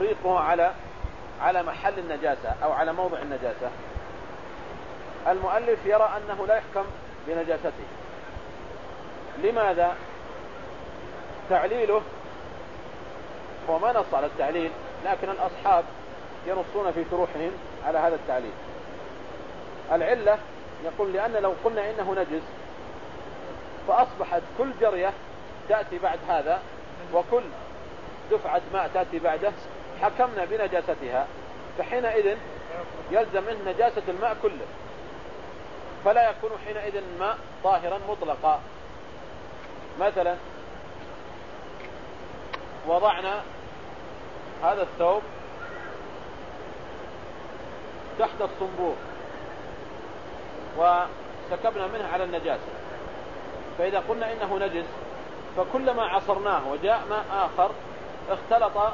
نهريقه على على محل النجاسة أو على موضع النجاسة. المؤلف يرى أنه لا يحكم بنجاسته. لماذا؟ تعليله هو ما نص على التعليل لكن الأصحاب ينصون في شروحهم على هذا التعليل. العلة يقول لأن لو قلنا إنه نجس فأصبحت كل جرية تأتي بعد هذا وكل دفعة ماء تأتي بعده حكمنا بنجاستها فحينئذ يلزم منه نجاسة الماء كله. فلا يكون حينئذ الماء طاهرا مطلقا. مثلا وضعنا هذا الثوب تحت الصنبور وسكبنا منه على النجاسة. فإذا قلنا إنه نجس فكلما عصرناه وجاء ماء آخر اختلط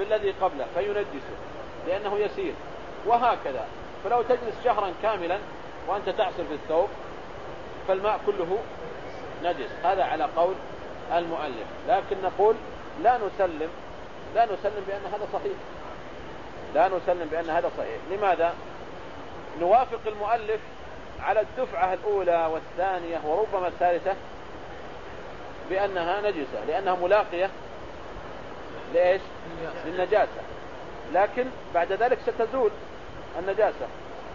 بالذي قبله فينجسه لأنه يسير. وهكذا. فلو تجلس شهرا كاملا وأنت تعصر في الثوب فالماء كله نجس. هذا على قول المؤلف. لكن نقول لا نسلم لا نسلم بأن هذا صحيح. لا نسلم بأن هذا صحيح. لماذا؟ نوافق المؤلف على الدفعة الأولى والثانية وربما الثالثة بأنها نجسة لأنها ملاقية لإيش للنجاسة. لكن بعد ذلك ستزول النجاسة.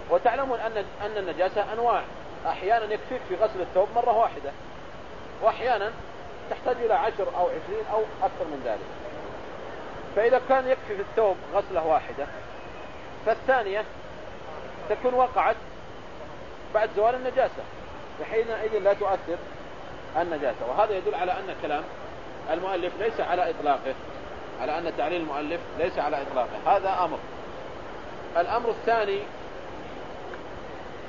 وتعلمون أن أن النجاسة أنواع. أحيانا يكفيك في غسل الثوب مرة واحدة. وأحيانا تحتاج إلى عشر أو عشرين أو أكثر من ذلك. فإذا كان يكفي في الثوب غسلة واحدة فالثانية تكون وقعت بعد زوال النجاسة. فحينئذ لا تؤثر النجاسة. وهذا يدل على أن كلام المؤلف ليس على إطلاقه. على أن تعليل المؤلف ليس على إطلاقه. هذا أمر. الأمر الثاني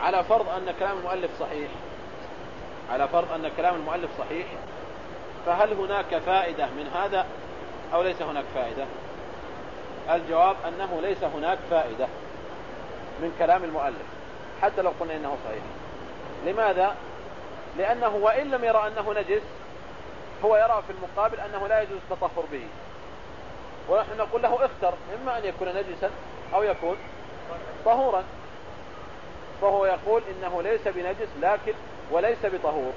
على فرض أن كلام المؤلف صحيح على فرض أن كلام المؤلف صحيح فهل هناك فائدة من هذا أو ليس هناك فائدة؟ الجواب أنه ليس هناك فائدة من كلام المؤلف حتى لو قلنا إنه صحيح. لماذا؟ لأنه وإن لم يرى أنه نجس هو يرى في المقابل أنه لا يجوز التطهر به. ونحن نقول له اختر إما أن يكون نجسا أو يكون طهورا. فهو يقول إنه ليس بنجس لكن وليس بطهور.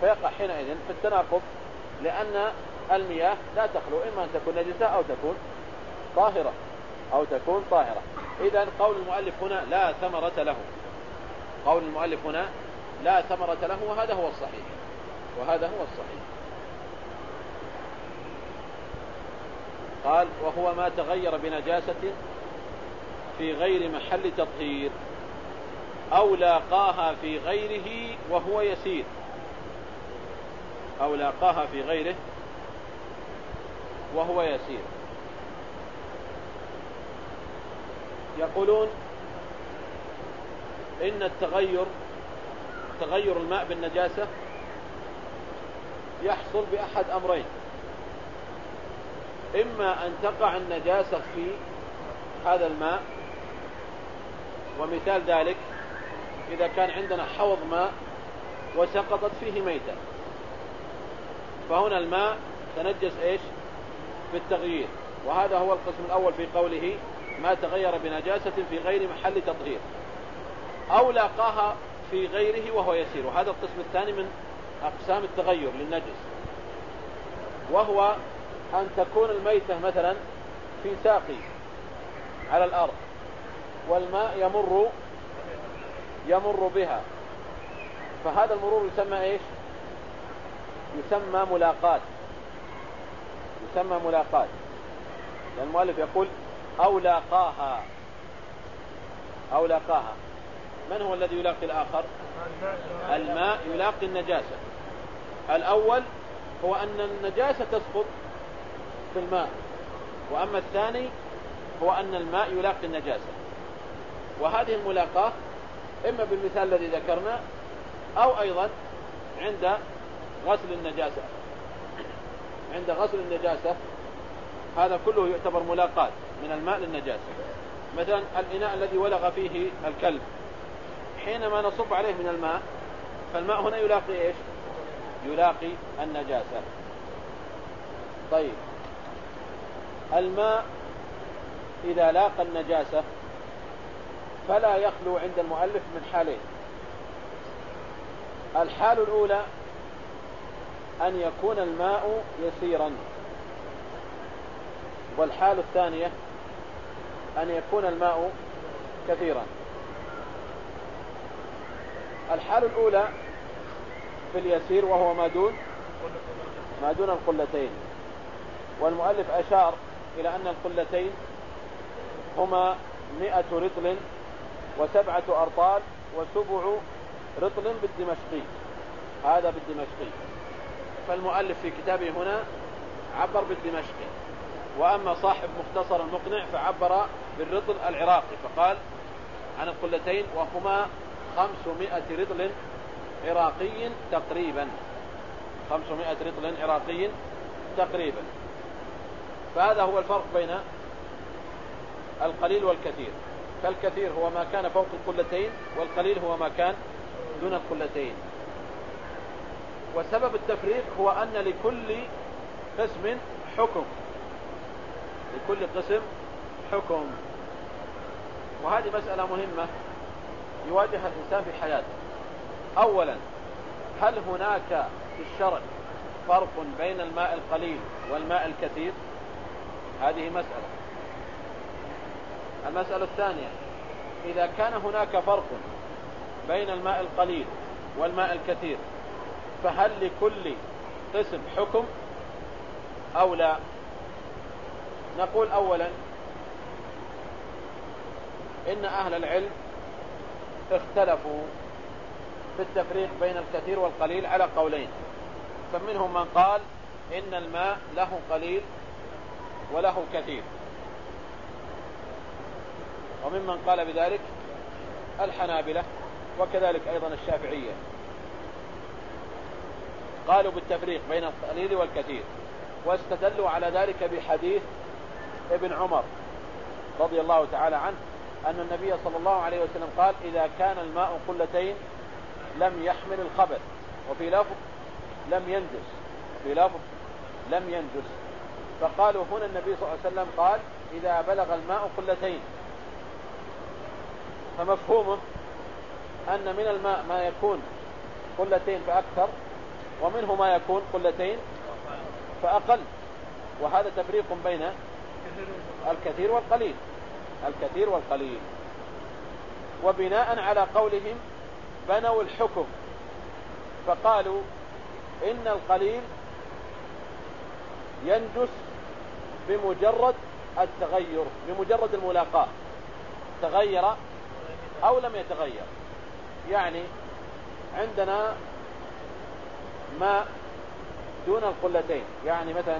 فيقع حينئذ في التناقض لأن المياه لا تخلو إما أن تكون نجسة أو تكون طاهرة أو تكون طاهرة. إذا قول المؤلف هنا لا ثمرة له. قول المؤلف هنا لا ثمرة له وهذا هو الصحيح. وهذا هو الصحيح. قال وهو ما تغير بنجاسة في غير محل تطهير أو لاقاها في غيره وهو يسير. أو لاقاها في غيره وهو يسير. يقولون إن التغير تغير الماء بالنجاسة يحصل بأحد أمرين. إما أن تقع النجاسة في هذا الماء ومثال ذلك إذا كان عندنا حوض ماء وسقطت فيه ميتة. فهنا الماء تنجس إيش؟ بالتغيير. وهذا هو القسم الأول في قوله ما تغير بنجاسة في غير محل تطهير. أو لاقاها في غيره وهو يسير. وهذا القسم الثاني من أقسام التغير للنجس. وهو أن تكون الميتة مثلا في ساقي على الأرض والماء يمر يمر بها. فهذا المرور يسمى إيش؟ يسمى ملاقات. يسمى ملاقات. لأن المؤلف يقول أو لاقاها أو لاقاها من هو الذي يلاقي الآخر؟ الماء يلاقي النجاسة. الأول هو أن النجاسة تسقط في الماء. وأما الثاني هو أن الماء يلاقي النجاسة. وهذه الملاقاة إما بالمثال الذي ذكرنا أو أيضا عند غسل النجاسة. عند غسل النجاسة هذا كله يعتبر ملاقات من الماء للنجاسة. مثلا الإناء الذي ولغ فيه الكلب. حينما نصب عليه من الماء فالماء هنا يلاقي إيش؟ يلاقي النجاسة. طيب. الماء إذا لاقى النجاسة فلا يخلو عند المؤلف من حالين. الحال الأولى أن يكون الماء يسيرا. والحال الثانية أن يكون الماء كثيرا. الحال الأولى في اليسير وهو ما دون ما دون القلتين. والمؤلف أشار إلى أن القلتين هما مئة رطل وسبعة أرطال وسبع رطل بالدمشقي. هذا بالدمشقي. فالمؤلف في كتابه هنا عبر بالدمشقي. وأما صاحب مختصر المقنع فعبر بالرطل العراقي فقال عن القلتين وهما خمسمائة رطل عراقي تقريبا. خمسمائة رطل عراقي تقريبا. فهذا هو الفرق بين القليل والكثير. فالكثير هو ما كان فوق القلتين والقليل هو ما كان دون القلتين. وسبب التفريق هو أن لكل قسم حكم. لكل قسم حكم. وهذه مسألة مهمة يواجهها الإنسان في حياته. أولا هل هناك في الشرع فرق بين الماء القليل والماء الكثير؟ هذه مسألة. المسألة الثانية إذا كان هناك فرق بين الماء القليل والماء الكثير فهل لكل قسم حكم أو لا؟ نقول أولا إن أهل العلم اختلفوا في التفريق بين الكثير والقليل على قولين. فمنهم من قال إن الماء له قليل وله كثير. وممن قال بذلك الحنابلة وكذلك أيضا الشافعية. قالوا بالتفريق بين القليل والكثير واستدلوا على ذلك بحديث ابن عمر رضي الله تعالى عنه أن النبي صلى الله عليه وسلم قال إذا كان الماء قلتين لم يحمل الخبث وفي لفظ لم ينجس في لفظ لم ينجس. فقالوا هنا النبي صلى الله عليه وسلم قال إذا بلغ الماء قلتين. فمفهومه أن من الماء ما يكون قلتين فأكثر ومنه ما يكون قلتين فأقل. وهذا تفريق بين الكثير والقليل. الكثير والقليل. وبناء على قولهم بنوا الحكم. فقالوا إن القليل ينجس بمجرد التغير بمجرد الملاقاة. تغير أو لم يتغير. يعني عندنا ماء دون القلتين. يعني مثلا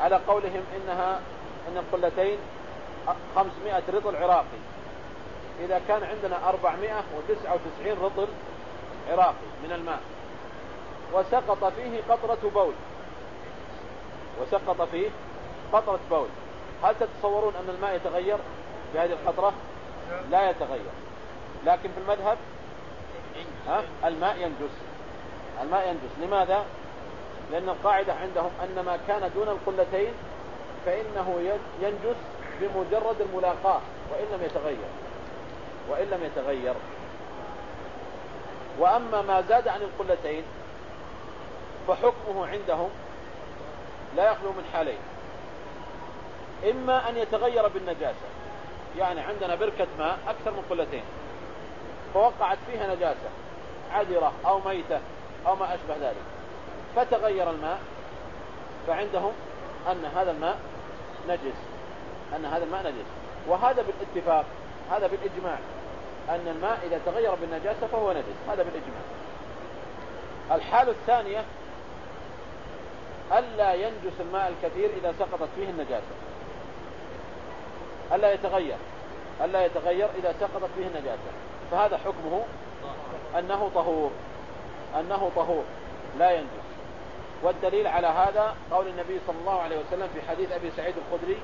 على قولهم إنها إن القلتين 500 رطل عراقي. إذا كان عندنا 499 رطل عراقي من الماء وسقط فيه قطرة بول. وسقط فيه قطرة بول هل تتصورون أن الماء يتغير في هذه القطرة؟ لا يتغير. لكن في المذهب ها؟ الماء ينجس. الماء ينجس. لماذا؟ لأن القاعدة عندهم أن ما كان دون القلتين فإنه ينجس بمجرد الملاقاة وإن لم يتغير. وإن لم يتغير. وأما ما زاد عن القلتين فحكمه عندهم لا يخلو من حالين. إما أن يتغير بالنجاسة يعني عندنا بركة ماء أكثر من قلتين فوقعت فيها نجاسة عذرة أو ميتة أو ما أشبه ذلك. فتغير الماء فعندهم أن هذا الماء نجس أن هذا الماء نجس. وهذا بالاتفاق هذا بالإجماع أن الماء إذا تغير بالنجاسة فهو نجس هذا بالإجماع. الحالة الثانية ألا ينجس الماء الكثير إذا سقطت فيه النجاسة. ألا يتغير. ألا يتغير إذا سقطت فيه النجاسة. فهذا حكمه أنه طهور. أنه طهور. لا ينجس. والدليل على هذا قول النبي صلى الله عليه وسلم في حديث أبي سعيد الخدري.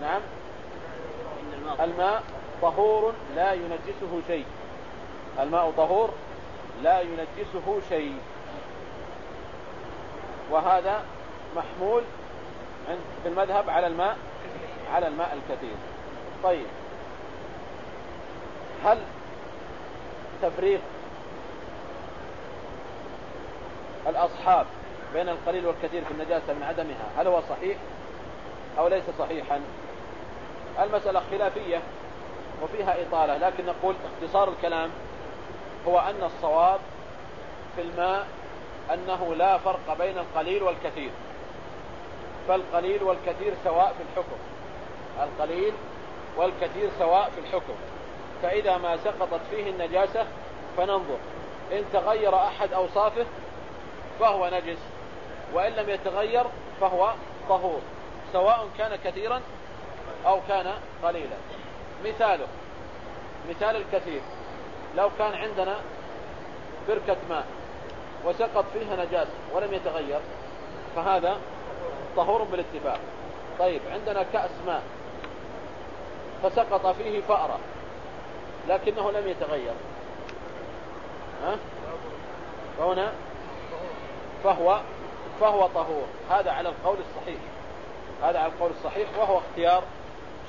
نعم. الماء طهور لا ينجسه شيء. الماء طهور لا ينجسه شيء. وهذا محمول في المذهب على الماء على الماء الكثير. طيب. هل تفريق الأصحاب بين القليل والكثير في النجاسة من عدمها هل هو صحيح أو ليس صحيحا؟ المسألة خلافية وفيها إطالة لكن نقول اختصار الكلام هو أن الصواب في الماء أنه لا فرق بين القليل والكثير. فالقليل والكثير سواء في الحكم. القليل والكثير سواء في الحكم. فإذا ما سقطت فيه النجاسة فننظر. إن تغير أحد أوصافه فهو نجس وإن لم يتغير فهو طهور سواء كان كثيرا أو كان قليلا. مثاله مثال الكثير. لو كان عندنا بركة ماء وسقط فيها نجاسة ولم يتغير فهذا طهور بالاتفاق. طيب عندنا كأس ماء فسقط فيه فأرة لكنه لم يتغير. ها؟ فهنا فهو فهو طهور. هذا على القول الصحيح. هذا على القول الصحيح وهو اختيار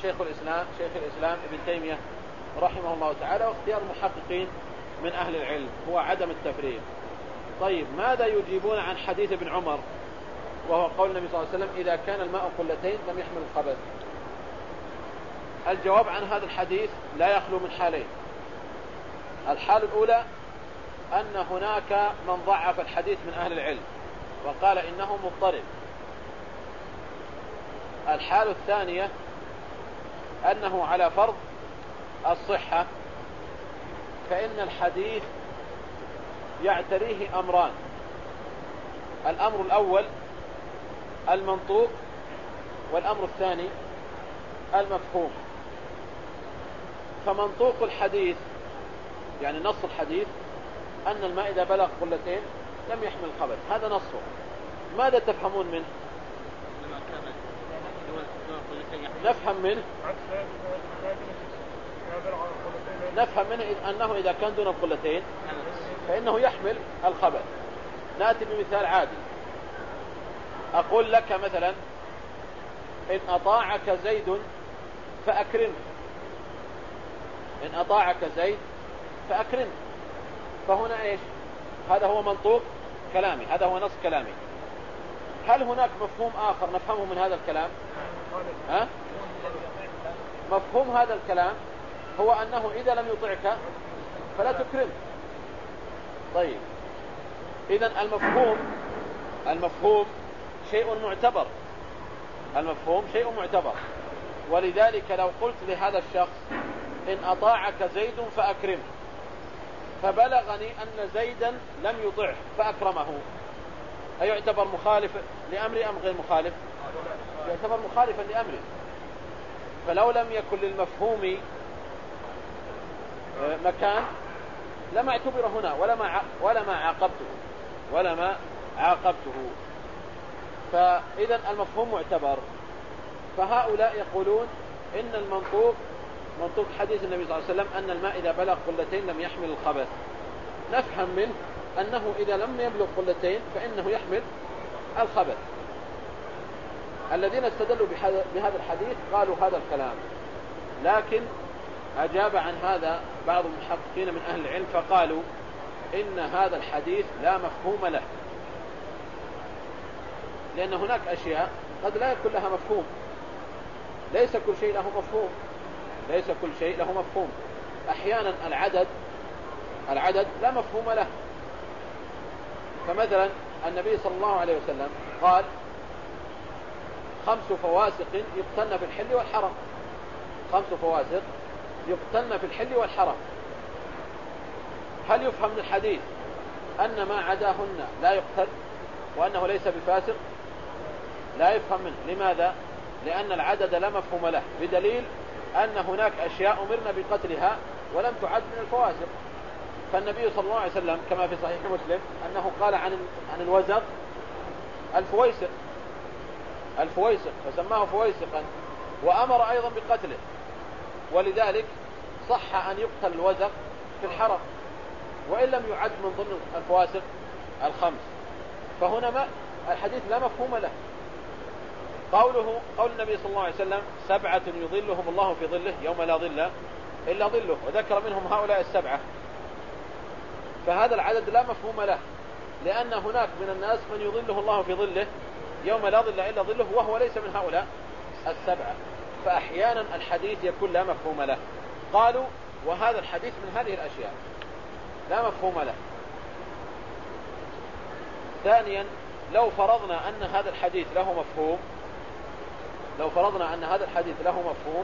شيخ الإسلام شيخ الإسلام ابن تيمية رحمه الله تعالى واختيار المحققين من أهل العلم هو عدم التفريق. طيب ماذا يجيبون عن حديث ابن عمر؟ وهو قول النبي صلى الله عليه وسلم إذا كان الماء قلتين لم يحمل الخبث الجواب عن هذا الحديث لا يخلو من حالين. الحال الأولى أن هناك من ضعف الحديث من أهل العلم وقال إنه مضطرب. الحال الثانية أنه على فرض الصحة فإن الحديث يعتريه أمران. الأمر الأول المنطوق والأمر الثاني المفهوم. فمنطوق الحديث يعني نص الحديث أن الماء إذا بلغ قلتين لم يحمل الخبث هذا نصه. ماذا تفهمون منه؟ نفهم منه. نفهم منه أنه إذا كان دون القلتين فإنه يحمل الخبث نأتي بمثال عادي. أقول لك مثلا إن أطاعك زيد فأكرمه. إن أطاعك زيد فأكرمه. فهنا إيش؟ هذا هو منطوق كلامي. هذا هو نص كلامي. هل هناك مفهوم آخر نفهمه من هذا الكلام؟ ها؟ مفهوم هذا الكلام هو أنه إذا لم يطعك فلا تكرم. طيب. إذا المفهوم المفهوم شيء معتبر. المفهوم شيء معتبر. ولذلك لو قلت لهذا الشخص إن أطاعك زيد فأكرمه. فبلغني أن زيدا لم يطعه فأكرمه. أيعتبر مخالف لأمري أم غير مخالف؟ يعتبر مخالفا لأمري. فلو لم يكن للمفهوم مكان لما اعتبر هنا ولا ما ولا ما عاقبته ولا ما عاقبته. فإذا المفهوم معتبر. فهؤلاء يقولون إن المنطوق منطوق حديث النبي صلى الله عليه وسلم أن الماء إذا بلغ قلتين لم يحمل الخبث. نفهم منه أنه إذا لم يبلغ قلتين فإنه يحمل الخبث. الذين استدلوا بهذا الحديث قالوا هذا الكلام. لكن أجاب عن هذا بعض المحققين من أهل العلم فقالوا إن هذا الحديث لا مفهوم له. لأن هناك أشياء قد لا يكون لها مفهوم. ليس كل شيء له مفهوم. ليس كل شيء له مفهوم. أحيانا العدد العدد لا مفهوم له. فمثلا النبي صلى الله عليه وسلم قال خمس فواسق يقتلن في الحل والحرم خمس فواسق يقتلن في الحل والحرم هل يفهم من الحديث أن ما عداهن لا يقتل وأنه ليس بفاسق؟ لا يفهم منه. لماذا؟ لأن العدد لا مفهوم له بدليل أن هناك أشياء أمرنا بقتلها ولم تعد من الفواسق. فالنبي صلى الله عليه وسلم كما في صحيح مسلم أنه قال عن عن الوزغ الفويسق. الفويسق فسماه فويسقا وأمر أيضا بقتله. ولذلك صح أن يقتل الوزغ في الحرم وإن لم يعد من ضمن الفواسق الخمس. فهنا ما الحديث لا مفهوم له. قوله قول النبي صلى الله عليه وسلم سبعة يظلهم الله في ظله يوم لا ظل إلا ظله. وذكر منهم هؤلاء السبعة. فهذا العدد لا مفهوم له لأن هناك من الناس من يظله الله في ظله يوم لا ظل إلا ظله وهو ليس من هؤلاء السبعة. فأحيانا الحديث يكون لا مفهوم له. قالوا وهذا الحديث من هذه الأشياء. لا مفهوم له. ثانيا لو فرضنا أن هذا الحديث له مفهوم لو فرضنا أن هذا الحديث له مفهوم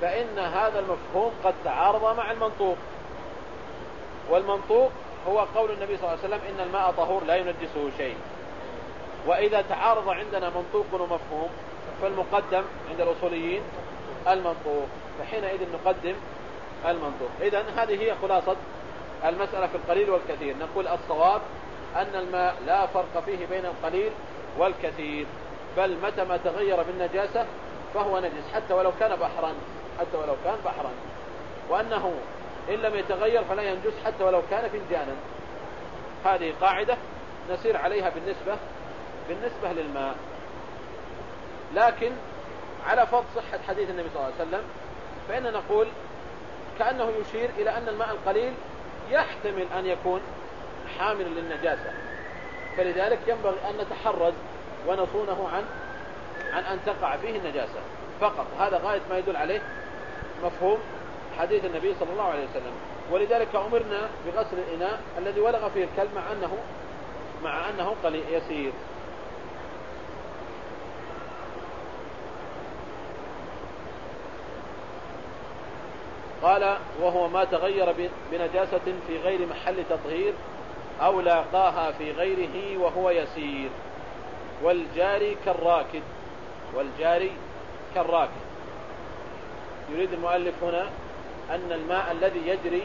فإن هذا المفهوم قد تعارض مع المنطوق. والمنطوق هو قول النبي صلى الله عليه وسلم إن الماء طهور لا ينجسه شيء. وإذا تعارض عندنا منطوق ومفهوم فالمقدم عند الأصوليين المنطوق فحينئذ نقدم المنطوق إذا هذه هي خلاصة المسألة في القليل والكثير. نقول الصواب أن الماء لا فرق فيه بين القليل والكثير بل متى ما تغير بالنجاسة فهو نجس حتى ولو كان بحرا حتى ولو كان بحرا. وأنه إن لم يتغير فلا ينجس حتى ولو كان فنجانا. هذه قاعدة نسير عليها بالنسبة بالنسبة للماء. لكن على فرض صحة حديث النبي صلى الله عليه وسلم فإن نقول كأنه يشير إلى أن الماء القليل يحتمل أن يكون حاملا للنجاسة. فلذلك ينبغي أن نتحرز ونصونه عن عن أن تقع فيه النجاسة. فقط. هذا غاية ما يدل عليه مفهوم حديث النبي صلى الله عليه وسلم. ولذلك أمرنا بغسل الإناء الذي ولغ فيه الكلب مع أنه مع أنه قليل يسير. قال وهو ما تغير بنجاسة في غير محل تطهير أو لاقاها في غيره وهو يسير. والجاري كالراكد والجاري كالراكد. يريد المؤلف هنا أن الماء الذي يجري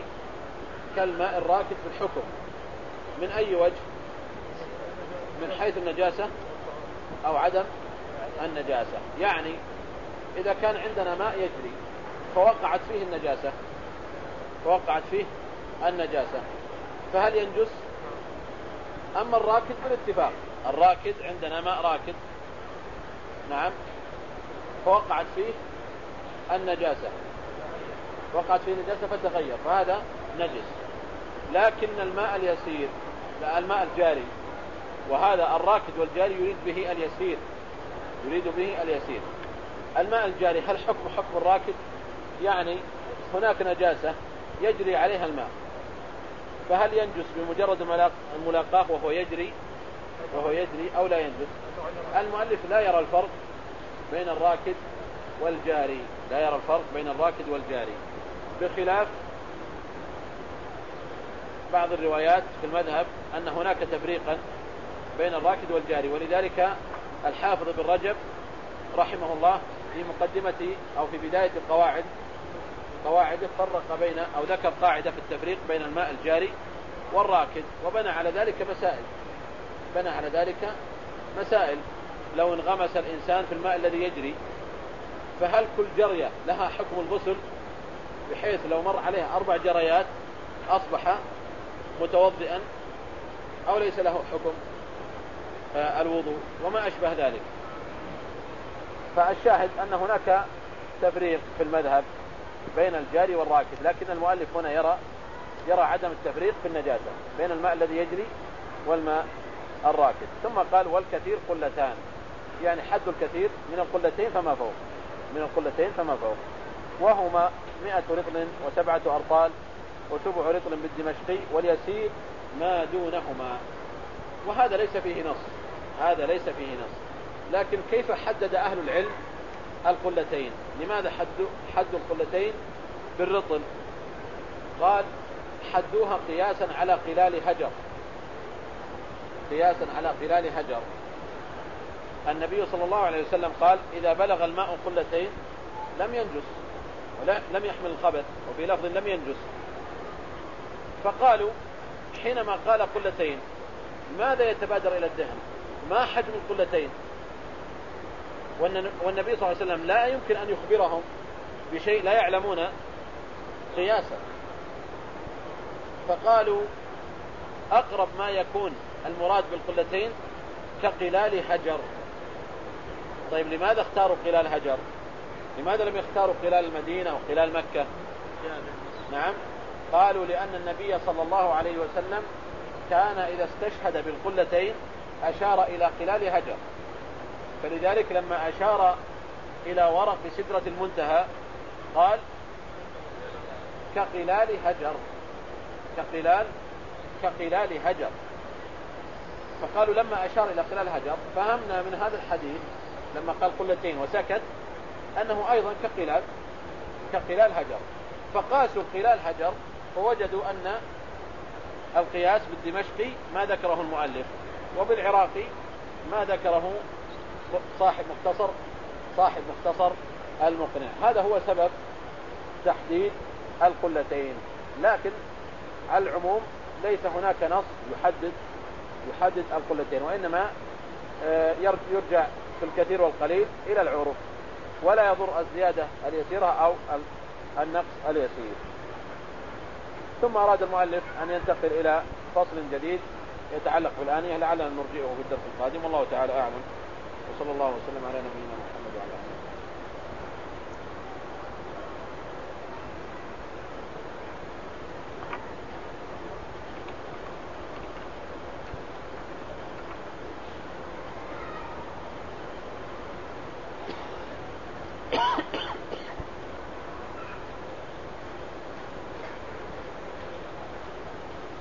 كالماء الراكد في الحكم. من أي وجه؟ من حيث النجاسة أو عدم النجاسة. يعني إذا كان عندنا ماء يجري فوقعت فيه النجاسة. فوقعت فيه النجاسة. فهل ينجس؟ أما الراكد بالاتفاق. الراكد عندنا ماء راكد. نعم. فوقعت فيه النجاسة. وقعت فيه نجاسة فتغير فهذا نجس. لكن الماء اليسير الماء الجاري وهذا الراكد والجاري يريد به اليسير. يريد به اليسير. الماء الجاري هل حكم حكم الراكد؟ يعني هناك نجاسة يجري عليها الماء. فهل ينجس بمجرد الملاقاه وهو يجري وهو يجري أو لا ينجس؟ المؤلف لا يرى الفرق بين الراكد والجاري. لا يرى الفرق بين الراكد والجاري. بخلاف بعض الروايات في المذهب أن هناك تفريقا بين الراكد والجاري. ولذلك الحافظ بن رجب رحمه الله في مقدمة أو في بداية القواعد قواعد فرق بين أو ذكر قاعدة في التفريق بين الماء الجاري والراكد وبنى على ذلك مسائل. بنى على ذلك مسائل. لو انغمس الإنسان في الماء الذي يجري فهل كل جرية لها حكم الغسل؟ بحيث لو مر عليها أربع جريات أصبح متوضئا أو ليس له حكم. الوضوء وما أشبه ذلك. فالشاهد أن هناك تفريق في المذهب. بين الجاري والراكد لكن المؤلف هنا يرى يرى عدم التفريق في النجاسة بين الماء الذي يجري والماء الراكد. ثم قال والكثير قلتان يعني حد الكثير من القلتين فما فوق من القلتين فما فوق. وهما مئة رطل وسبعة أرطال وسبع رطل بالدمشقي واليسير ما دونهما. وهذا ليس فيه نص هذا ليس فيه نص. لكن كيف حدد أهل العلم القلتين. لماذا حدوا حد القلتين؟ بالرطل. قال حدوها قياسا على قلال هجر. قياسا على قلال هجر. النبي صلى الله عليه وسلم قال إذا بلغ الماء قلتين لم ينجس لم يحمل الخبث وفي لفظ لم ينجس. فقالوا حينما قال قلتين ماذا يتبادر إلى الذهن ما حجم القلتين؟ والنبي صلى الله عليه وسلم لا يمكن أن يخبرهم بشيء لا يعلمون قياسا. فقالوا أقرب ما يكون المراد بالقلتين كقلال حجر. طيب لماذا اختاروا قلال هجر لماذا لم يختاروا قلال المدينة أو قلال مكة؟ نعم. قالوا لأن النبي صلى الله عليه وسلم كان إذا استشهد بالقلتين أشار إلى قلال هجر فلذلك لما أشار إلى ورق سدرة المنتهى قال كقلال هجر كقلال كقلال هجر. فقالوا لما أشار إلى قلال هجر فهمنا من هذا الحديث لما قال قلتين وسكت أنه أيضا كقلال كقلال هجر. فقاسوا قلال هجر فوجدوا أن القياس بالدمشقي ما ذكره المؤلف وبالعراقي ما ذكره صاحب مختصر صاحب مختصر المقنع. هذا هو سبب تحديد القلتين. لكن على العموم ليس هناك نص يحدد يحدد القلتين وإنما آه، يرجع في الكثير والقليل إلى العرف ولا يضر الزيادة اليسيرة أو النقص اليسير. ثم أراد المؤلف أن ينتقل إلى فصل جديد يتعلق بالآنية لعلنا نرجئه في الدرس القادم. والله تعالى أعلم. وصلى الله وسلم على نبينا محمد وعلى آله.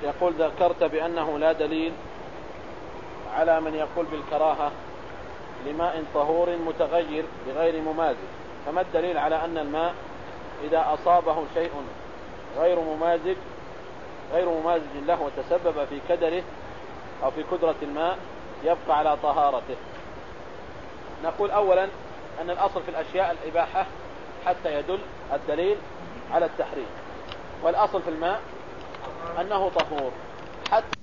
يقول ذكرت بأنه لا دليل على من يقول بالكراهة لماء طهور متغير بغير ممازج فما الدليل على أن الماء إذا أصابه شيء غير ممازج غير ممازج له وتسبب في كدره أو في كدرة الماء يبقى على طهارته. نقول أولا أن الأصل في الأشياء الإباحة حتى يدل الدليل على التحريم. والأصل في الماء أنه طهور. حتى